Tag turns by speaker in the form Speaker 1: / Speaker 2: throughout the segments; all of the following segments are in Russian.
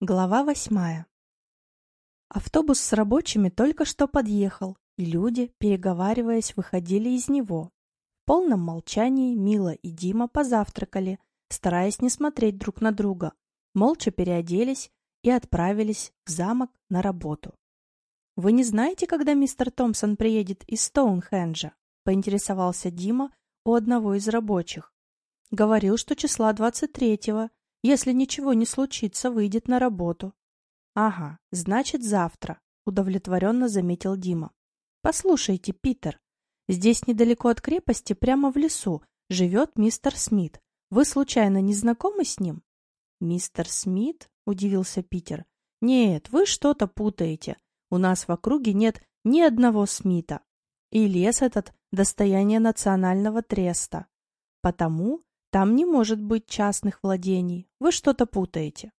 Speaker 1: Глава восьмая. Автобус с рабочими только что подъехал, и люди, переговариваясь, выходили из него. В полном молчании Мила и Дима позавтракали, стараясь не смотреть друг на друга, молча переоделись и отправились в замок на работу. «Вы не знаете, когда мистер Томпсон приедет из Стоунхенджа?» — поинтересовался Дима у одного из рабочих. «Говорил, что числа двадцать третьего, если ничего не случится, выйдет на работу. Ага, значит завтра, удовлетворенно заметил Дима. Послушайте, Питер, здесь недалеко от крепости, прямо в лесу, живет мистер Смит. Вы случайно не знакомы с ним? Мистер Смит? Удивился Питер. Нет, вы что-то путаете. У нас в округе нет ни одного Смита. И лес этот – достояние национального треста. Потому там не может быть частных владений. Вы что-то путаете.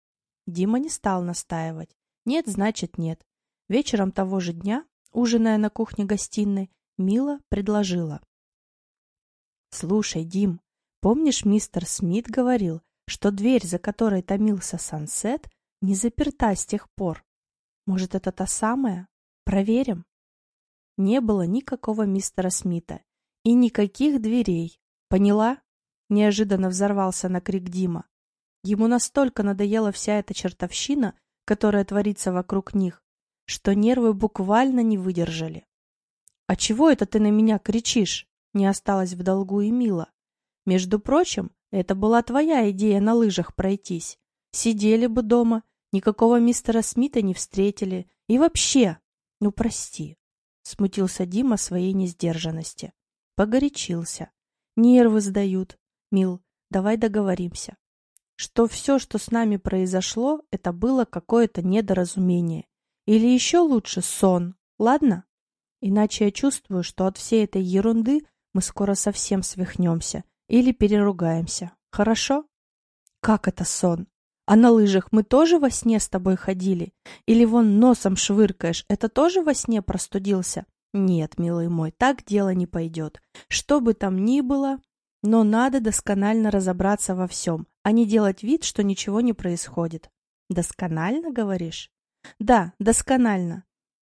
Speaker 1: Дима не стал настаивать. Нет, значит нет. Вечером того же дня, ужиная на кухне-гостиной, Мила предложила. «Слушай, Дим, помнишь, мистер Смит говорил, что дверь, за которой томился Сансет, не заперта с тех пор? Может, это та самая? Проверим?» Не было никакого мистера Смита и никаких дверей. Поняла? Неожиданно взорвался на крик Дима. Ему настолько надоела вся эта чертовщина, которая творится вокруг них, что нервы буквально не выдержали. «А чего это ты на меня кричишь?» Не осталось в долгу и мило. «Между прочим, это была твоя идея на лыжах пройтись. Сидели бы дома, никакого мистера Смита не встретили. И вообще, ну прости». Смутился Дима своей несдержанности. Погорячился. Нервы сдают. Мил, давай договоримся. Что все, что с нами произошло, это было какое-то недоразумение. Или еще лучше сон, ладно? Иначе я чувствую, что от всей этой ерунды мы скоро совсем свихнемся или переругаемся. Хорошо? Как это сон? А на лыжах мы тоже во сне с тобой ходили? Или вон носом швыркаешь, это тоже во сне простудился? Нет, милый мой, так дело не пойдет. Что бы там ни было, но надо досконально разобраться во всем, а не делать вид, что ничего не происходит. Досконально, говоришь? Да, досконально.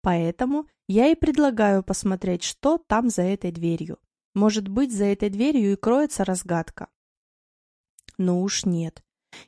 Speaker 1: Поэтому я и предлагаю посмотреть, что там за этой дверью. Может быть, за этой дверью и кроется разгадка. Ну уж нет.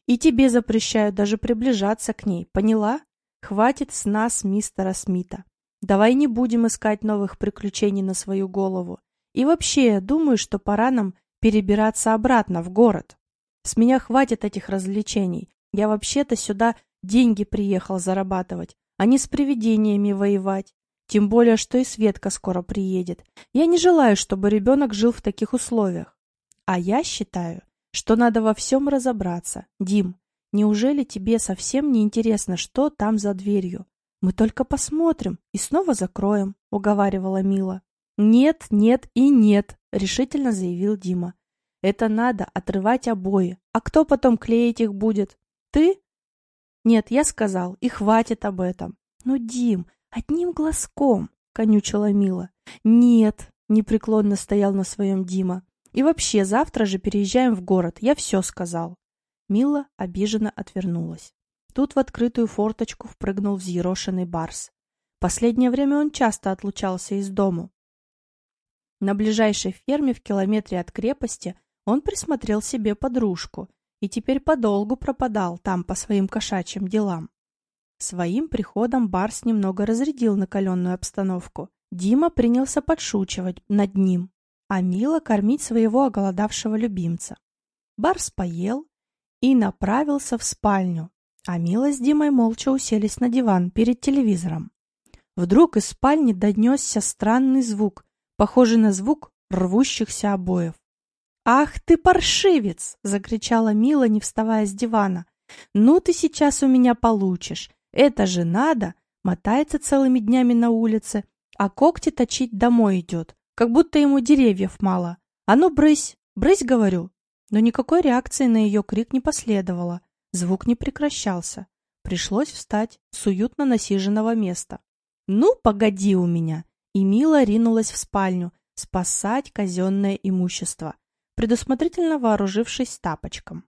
Speaker 1: И тебе запрещаю даже приближаться к ней, поняла? Хватит с нас мистера Смита. Давай не будем искать новых приключений на свою голову. И вообще, думаю, что пора нам перебираться обратно в город. С меня хватит этих развлечений. Я вообще-то сюда деньги приехал зарабатывать, а не с привидениями воевать. Тем более, что и Светка скоро приедет. Я не желаю, чтобы ребенок жил в таких условиях. А я считаю, что надо во всем разобраться. Дим, неужели тебе совсем не интересно, что там за дверью? Мы только посмотрим и снова закроем, уговаривала Мила. «Нет, нет и нет», — решительно заявил Дима. «Это надо отрывать обои. А кто потом клеить их будет? Ты?» «Нет, я сказал, и хватит об этом». «Ну, Дим, одним глазком», — конючила Мила. «Нет», — непреклонно стоял на своем Дима. «И вообще, завтра же переезжаем в город, я все сказал». Мила обиженно отвернулась. Тут в открытую форточку впрыгнул взъерошенный барс. Последнее время он часто отлучался из дому, на ближайшей ферме в километре от крепости он присмотрел себе подружку и теперь подолгу пропадал там по своим кошачьим делам. Своим приходом Барс немного разрядил накаленную обстановку. Дима принялся подшучивать над ним, а Мила кормить своего оголодавшего любимца. Барс поел и направился в спальню, а Мила с Димой молча уселись на диван перед телевизором. Вдруг из спальни донесся странный звук, похожий на звук рвущихся обоев. «Ах ты паршивец!» — закричала Мила, не вставая с дивана. «Ну ты сейчас у меня получишь! Это же надо!» Мотается целыми днями на улице, а когти точить домой идет, как будто ему деревьев мало. «А ну, брысь! Брысь, говорю!» Но никакой реакции на ее крик не последовало. Звук не прекращался. Пришлось встать с уютно насиженного места. «Ну, погоди у меня!» И Мила ринулась в спальню спасать казенное имущество, предусмотрительно вооружившись тапочком.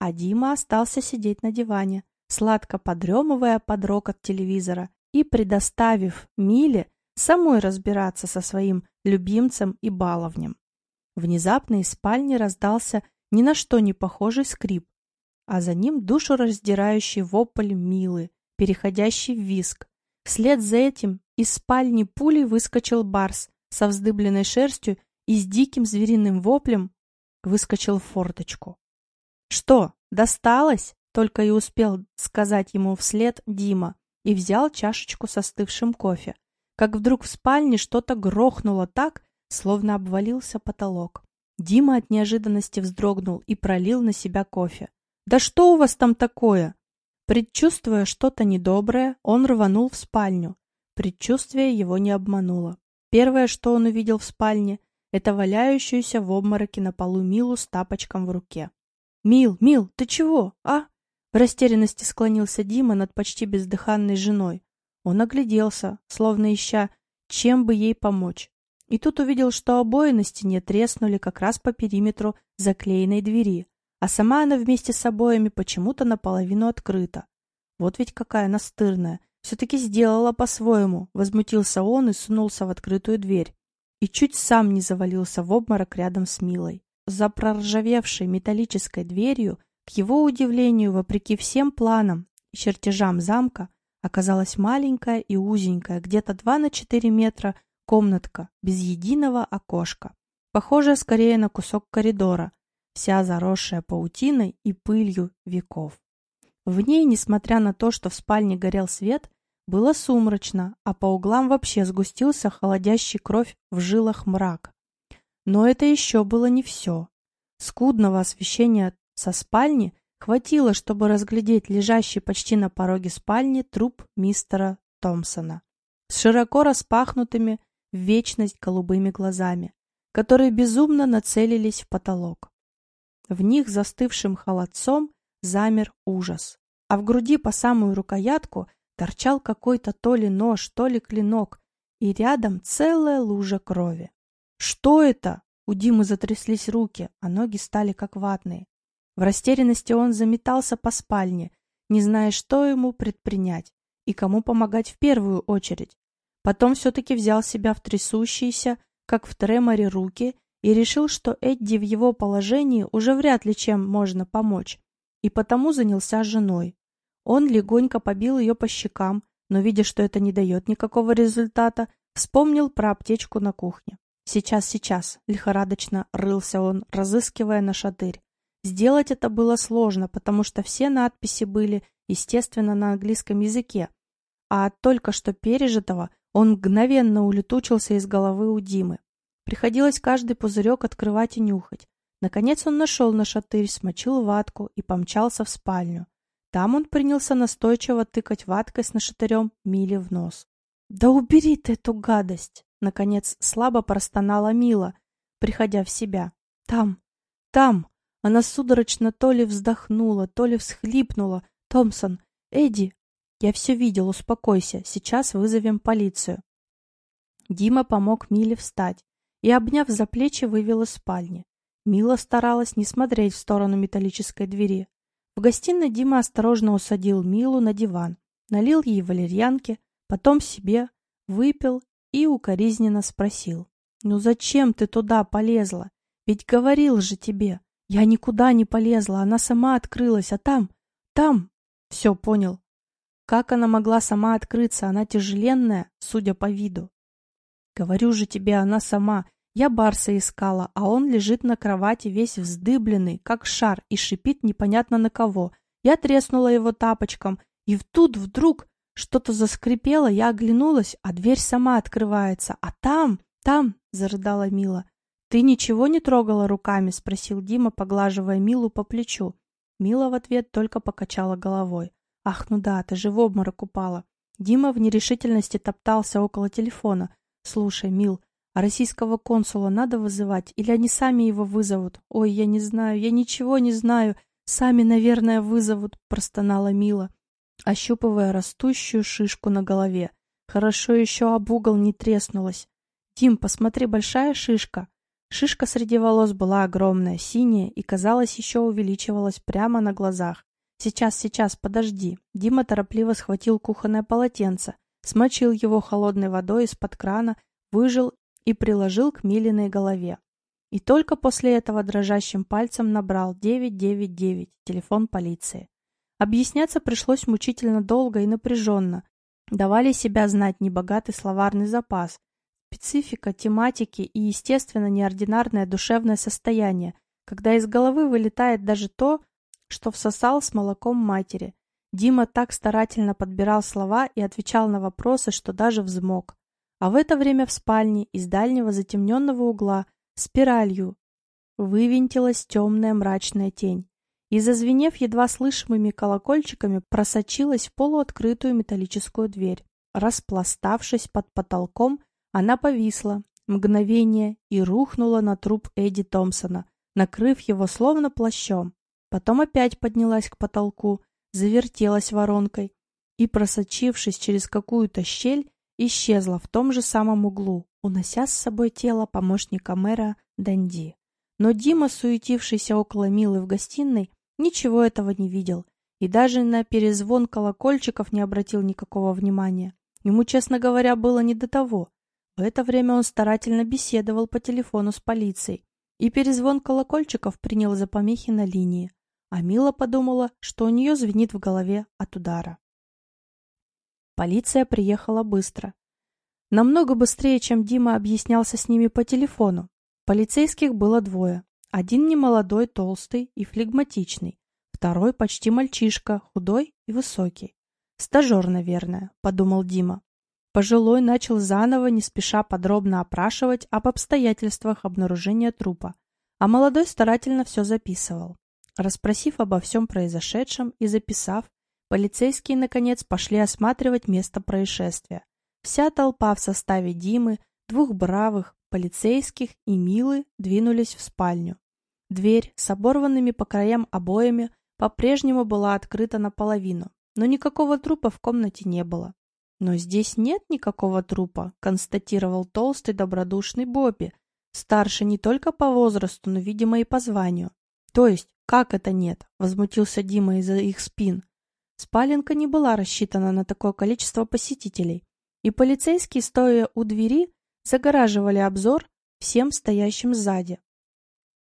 Speaker 1: А Дима остался сидеть на диване, сладко подремывая под рокот телевизора и предоставив Миле самой разбираться со своим любимцем и баловнем. Внезапно из спальни раздался ни на что не похожий скрип, а за ним душераздирающий вопль Милы, переходящий в виск. Вслед за этим из спальни пулей выскочил Барс со вздыбленной шерстью и с диким звериным воплем выскочил в форточку. «Что, досталось?» — только и успел сказать ему вслед Дима и взял чашечку со остывшим кофе. Как вдруг в спальне что-то грохнуло так, словно обвалился потолок. Дима от неожиданности вздрогнул и пролил на себя кофе. «Да что у вас там такое?» Предчувствуя что-то недоброе, он рванул в спальню. Предчувствие его не обмануло. Первое, что он увидел в спальне, это валяющуюся в обмороке на полу Милу с тапочком в руке. «Мил, Мил, ты чего, а?» В растерянности склонился Дима над почти бездыханной женой. Он огляделся, словно ища, чем бы ей помочь. И тут увидел, что обои на стене треснули как раз по периметру заклеенной двери, а сама она вместе с обоями почему-то наполовину открыта. Вот ведь какая настырная. Все-таки сделала по-своему, возмутился он и сунулся в открытую дверь. И чуть сам не завалился в обморок рядом с Милой. За проржавевшей металлической дверью, к его удивлению, вопреки всем планам и чертежам замка, оказалась маленькая и узенькая, где-то 2 на 4 метра, комнатка без единого окошка, похожая скорее на кусок коридора, вся заросшая паутиной и пылью веков. В ней, несмотря на то, что в спальне горел свет, было сумрачно, а по углам вообще сгустился холодящий кровь в жилах мрак. Но это еще было не все. Скудного освещения со спальни хватило, чтобы разглядеть лежащий почти на пороге спальни труп мистера Томпсона с широко распахнутыми в вечность голубыми глазами, которые безумно нацелились в потолок. В них застывшим холодцом замер ужас, а в груди по самую рукоятку торчал какой-то то ли нож, то ли клинок, и рядом целая лужа крови. «Что это?» У Димы затряслись руки, а ноги стали как ватные. В растерянности он заметался по спальне, не зная, что ему предпринять и кому помогать в первую очередь. Потом все-таки взял себя в трясущиеся, как в треморе, руки и решил, что Эдди в его положении уже вряд ли чем можно помочь, и потому занялся женой. Он легонько побил ее по щекам, но, видя, что это не дает никакого результата, вспомнил про аптечку на кухне. «Сейчас, сейчас!» — лихорадочно рылся он, разыскивая на шатырь. Сделать это было сложно, потому что все надписи были, естественно, на английском языке, а от только что пережитого он мгновенно улетучился из головы у Димы. Приходилось каждый пузырек открывать и нюхать. Наконец он нашел на шатырь, смочил ватку и помчался в спальню. Там он принялся настойчиво тыкать ваткой с нашатырем Миле в нос. «Да убери ты эту гадость!» Наконец слабо простонала Мила, приходя в себя. «Там! Там!» Она судорожно то ли вздохнула, то ли всхлипнула. «Томпсон! Эдди! Я все видел, успокойся. Сейчас вызовем полицию. Дима помог Миле встать и, обняв за плечи, вывел из спальни. Мила старалась не смотреть в сторону металлической двери. В гостиной Дима осторожно усадил Милу на диван, налил ей валерьянки, потом себе, выпил и укоризненно спросил. «Ну зачем ты туда полезла? Ведь говорил же тебе. Я никуда не полезла, она сама открылась, а там, там...» «Все, понял. Как она могла сама открыться? Она тяжеленная, судя по виду. Говорю же тебе, она сама. Я Барса искала, а он лежит на кровати весь вздыбленный, как шар, и шипит непонятно на кого. Я треснула его тапочком, и тут вдруг что-то заскрипело, я оглянулась, а дверь сама открывается. А там, там, зарыдала Мила. Ты ничего не трогала руками? спросил Дима, поглаживая Милу по плечу. Мила в ответ только покачала головой. Ах, ну да, ты же в обморок упала. Дима в нерешительности топтался около телефона. Слушай, Мил, а российского консула надо вызывать или они сами его вызовут? Ой, я не знаю, я ничего не знаю. Сами, наверное, вызовут, простонала Мила, ощупывая растущую шишку на голове. Хорошо еще об угол не треснулась. Дим, посмотри, большая шишка. Шишка среди волос была огромная, синяя и, казалось, еще увеличивалась прямо на глазах. Сейчас, сейчас, подожди. Дима торопливо схватил кухонное полотенце, смочил его холодной водой из-под крана, выжил и приложил к Милиной голове. И только после этого дрожащим пальцем набрал 999, телефон полиции. Объясняться пришлось мучительно долго и напряженно. Давали себя знать небогатый словарный запас, специфика тематики и, естественно, неординарное душевное состояние, когда из головы вылетает даже то, что всосал с молоком матери. Дима так старательно подбирал слова и отвечал на вопросы, что даже взмок. А в это время в спальне из дальнего затемненного угла спиралью вывинтилась темная мрачная тень и, зазвенев едва слышимыми колокольчиками, просочилась в полуоткрытую металлическую дверь. Распластавшись под потолком, она повисла мгновение и рухнула на труп Эдди Томпсона, накрыв его словно плащом. Потом опять поднялась к потолку, завертелась воронкой и, просочившись через какую-то щель, исчезла в том же самом углу, унося с собой тело помощника мэра Данди. Но Дима, суетившийся около Милы в гостиной, ничего этого не видел и даже на перезвон колокольчиков не обратил никакого внимания. Ему, честно говоря, было не до того. В это время он старательно беседовал по телефону с полицией, и перезвон колокольчиков принял за помехи на линии, а Мила подумала, что у нее звенит в голове от удара. Полиция приехала быстро. Намного быстрее, чем Дима объяснялся с ними по телефону. Полицейских было двое. Один немолодой, толстый и флегматичный. Второй почти мальчишка, худой и высокий. «Стажер, наверное», — подумал Дима. Пожилой начал заново, не спеша подробно опрашивать об обстоятельствах обнаружения трупа, а молодой старательно все записывал. Распросив обо всем произошедшем и записав, полицейские, наконец, пошли осматривать место происшествия. Вся толпа в составе Димы, двух бравых, полицейских и Милы двинулись в спальню. Дверь с оборванными по краям обоями по-прежнему была открыта наполовину, но никакого трупа в комнате не было. «Но здесь нет никакого трупа», — констатировал толстый добродушный Бобби, старше не только по возрасту, но, видимо, и по званию. «То есть, как это нет?» — возмутился Дима из-за их спин. Спаленка не была рассчитана на такое количество посетителей, и полицейские, стоя у двери, загораживали обзор всем стоящим сзади.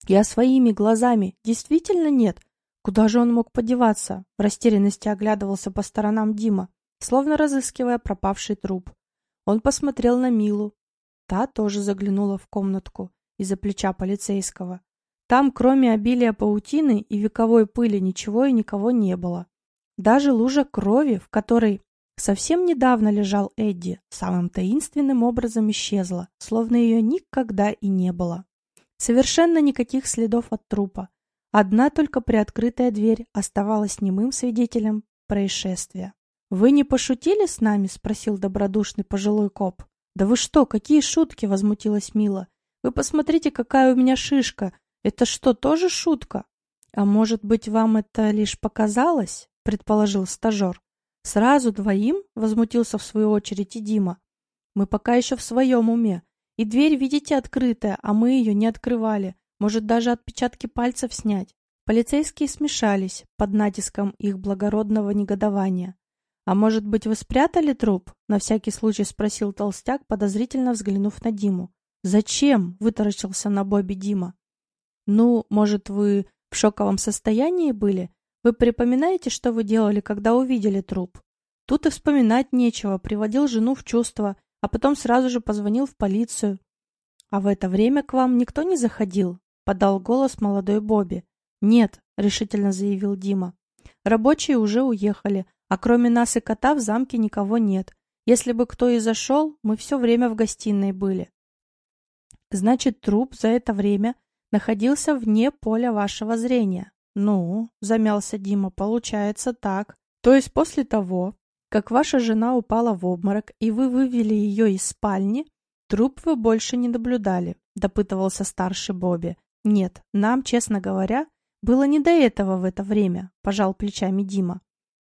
Speaker 1: «Я своими глазами действительно нет. Куда же он мог подеваться?» В растерянности оглядывался по сторонам Дима словно разыскивая пропавший труп. Он посмотрел на Милу. Та тоже заглянула в комнатку из-за плеча полицейского. Там, кроме обилия паутины и вековой пыли, ничего и никого не было. Даже лужа крови, в которой совсем недавно лежал Эдди, самым таинственным образом исчезла, словно ее никогда и не было. Совершенно никаких следов от трупа. Одна только приоткрытая дверь оставалась немым свидетелем происшествия. «Вы не пошутили с нами?» — спросил добродушный пожилой коп. «Да вы что, какие шутки?» — возмутилась Мила. «Вы посмотрите, какая у меня шишка! Это что, тоже шутка?» «А может быть, вам это лишь показалось?» — предположил стажер. «Сразу двоим?» — возмутился в свою очередь и Дима. «Мы пока еще в своем уме. И дверь, видите, открытая, а мы ее не открывали. Может, даже отпечатки пальцев снять». Полицейские смешались под натиском их благородного негодования. «А может быть, вы спрятали труп?» — на всякий случай спросил толстяк, подозрительно взглянув на Диму. «Зачем?» — вытаращился на Бобби Дима. «Ну, может, вы в шоковом состоянии были? Вы припоминаете, что вы делали, когда увидели труп?» Тут и вспоминать нечего, приводил жену в чувство, а потом сразу же позвонил в полицию. «А в это время к вам никто не заходил?» — подал голос молодой Бобби. «Нет», — решительно заявил Дима. «Рабочие уже уехали, а кроме нас и кота в замке никого нет. Если бы кто и зашел, мы все время в гостиной были. Значит, труп за это время находился вне поля вашего зрения. Ну, замялся Дима, получается так. То есть после того, как ваша жена упала в обморок и вы вывели ее из спальни, труп вы больше не наблюдали, допытывался старший Бобби. Нет, нам, честно говоря, было не до этого в это время, пожал плечами Дима.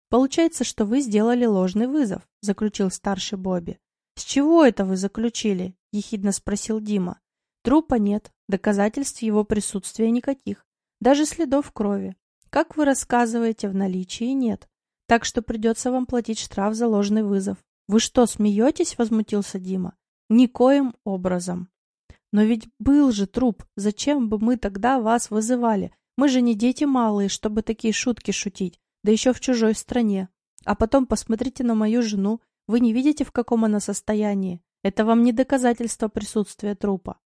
Speaker 1: «Получается, что вы сделали ложный вызов», — заключил старший Бобби. «С чего это вы заключили?» — ехидно спросил Дима. «Трупа нет, доказательств его присутствия никаких, даже следов крови. Как вы рассказываете, в наличии нет. Так что придется вам платить штраф за ложный вызов. Вы что, смеетесь? Возмутился Дима. Никоим образом. Но ведь был же труп. Зачем бы мы тогда вас вызывали? Мы же не дети малые, чтобы такие шутки шутить. Да еще в чужой стране. А потом посмотрите на мою жену. Вы не видите, в каком она состоянии? Это вам не доказательство присутствия трупа.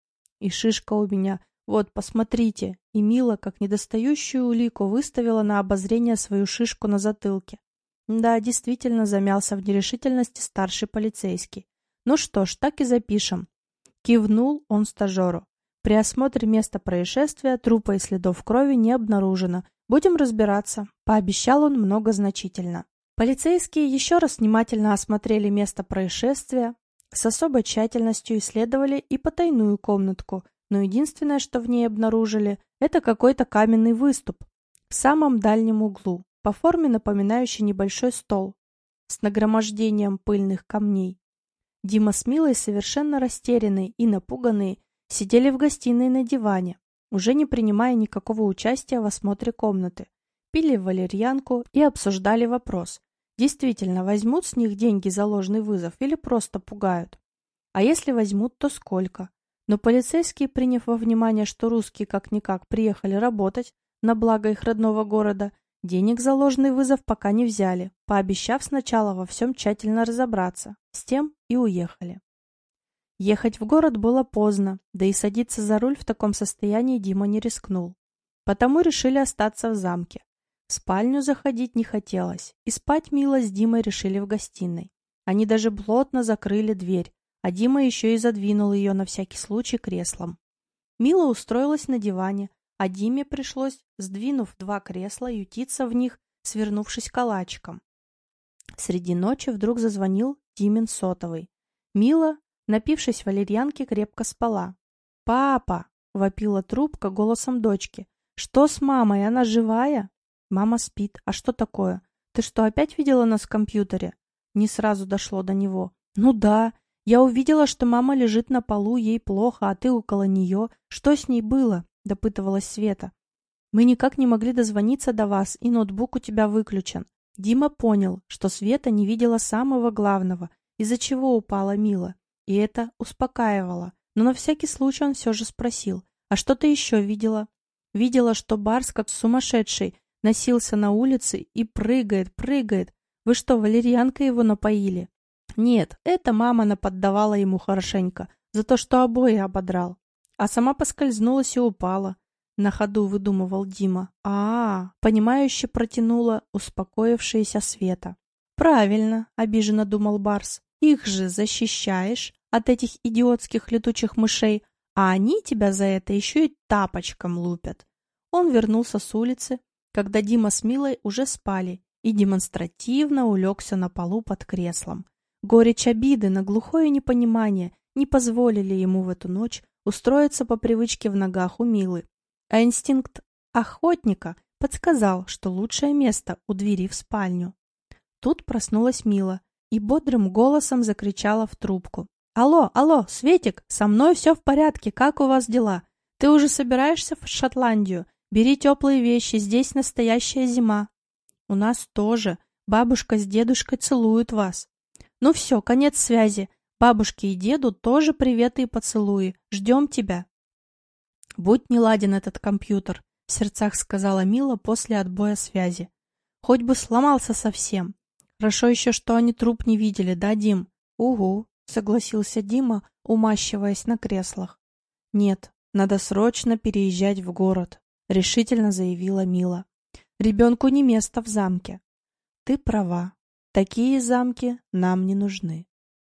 Speaker 1: И шишка у меня. Вот, посмотрите. И Мила, как недостающую улику, выставила на обозрение свою шишку на затылке. Да, действительно замялся в нерешительности старший полицейский. Ну что ж, так и запишем. Кивнул он стажеру. При осмотре места происшествия трупа и следов крови не обнаружено. Будем разбираться. Пообещал он многозначительно. Полицейские еще раз внимательно осмотрели место происшествия, с особой тщательностью исследовали и потайную комнатку, но единственное, что в ней обнаружили, это какой-то каменный выступ в самом дальнем углу, по форме напоминающий небольшой стол с нагромождением пыльных камней. Дима с Милой, совершенно растерянные и напуганные, сидели в гостиной на диване, уже не принимая никакого участия в осмотре комнаты, пили валерьянку и обсуждали вопрос, действительно возьмут с них деньги за ложный вызов или просто пугают. А если возьмут, то сколько? Но полицейские, приняв во внимание, что русские как-никак приехали работать на благо их родного города, денег за ложный вызов пока не взяли, пообещав сначала во всем тщательно разобраться. С тем и уехали. Ехать в город было поздно, да и садиться за руль в таком состоянии Дима не рискнул. Потому решили остаться в замке. В спальню заходить не хотелось, и спать Мила с Димой решили в гостиной. Они даже плотно закрыли дверь, а Дима еще и задвинул ее на всякий случай креслом. Мила устроилась на диване, а Диме пришлось, сдвинув два кресла, ютиться в них, свернувшись калачиком. Среди ночи вдруг зазвонил Димин сотовый. Мила Напившись валерьянки, крепко спала. «Папа!» — вопила трубка голосом дочки. «Что с мамой? Она живая?» «Мама спит. А что такое? Ты что, опять видела нас в компьютере?» Не сразу дошло до него. «Ну да. Я увидела, что мама лежит на полу, ей плохо, а ты около нее. Что с ней было?» — допытывалась Света. «Мы никак не могли дозвониться до вас, и ноутбук у тебя выключен». Дима понял, что Света не видела самого главного, из-за чего упала Мила. И это успокаивало. Но на всякий случай он все же спросил. «А что ты еще видела?» Видела, что Барс, как сумасшедший, носился на улице и прыгает, прыгает. Вы что, валерьянкой его напоили? Нет, это мама наподдавала ему хорошенько, за то, что обои ободрал. А сама поскользнулась и упала. На ходу выдумывал Дима. а, -а, -а понимающе протянула успокоившаяся Света. «Правильно», — обиженно думал Барс. «Их же защищаешь от этих идиотских летучих мышей, а они тебя за это еще и тапочком лупят. Он вернулся с улицы, когда Дима с Милой уже спали, и демонстративно улегся на полу под креслом. Горечь обиды на глухое непонимание не позволили ему в эту ночь устроиться по привычке в ногах у Милы, а инстинкт охотника подсказал, что лучшее место у двери в спальню. Тут проснулась Мила и бодрым голосом закричала в трубку. «Алло, алло, Светик, со мной все в порядке, как у вас дела? Ты уже собираешься в Шотландию? Бери теплые вещи, здесь настоящая зима». «У нас тоже. Бабушка с дедушкой целуют вас». «Ну все, конец связи. Бабушке и деду тоже приветы и поцелуи. Ждем тебя». «Будь не ладен этот компьютер», — в сердцах сказала Мила после отбоя связи. «Хоть бы сломался совсем. Хорошо еще, что они труп не видели, да, Дим?» «Угу», — согласился Дима, умащиваясь на креслах. «Нет, надо срочно переезжать в город», — решительно заявила Мила. «Ребенку не место в замке». «Ты права. Такие замки нам не нужны».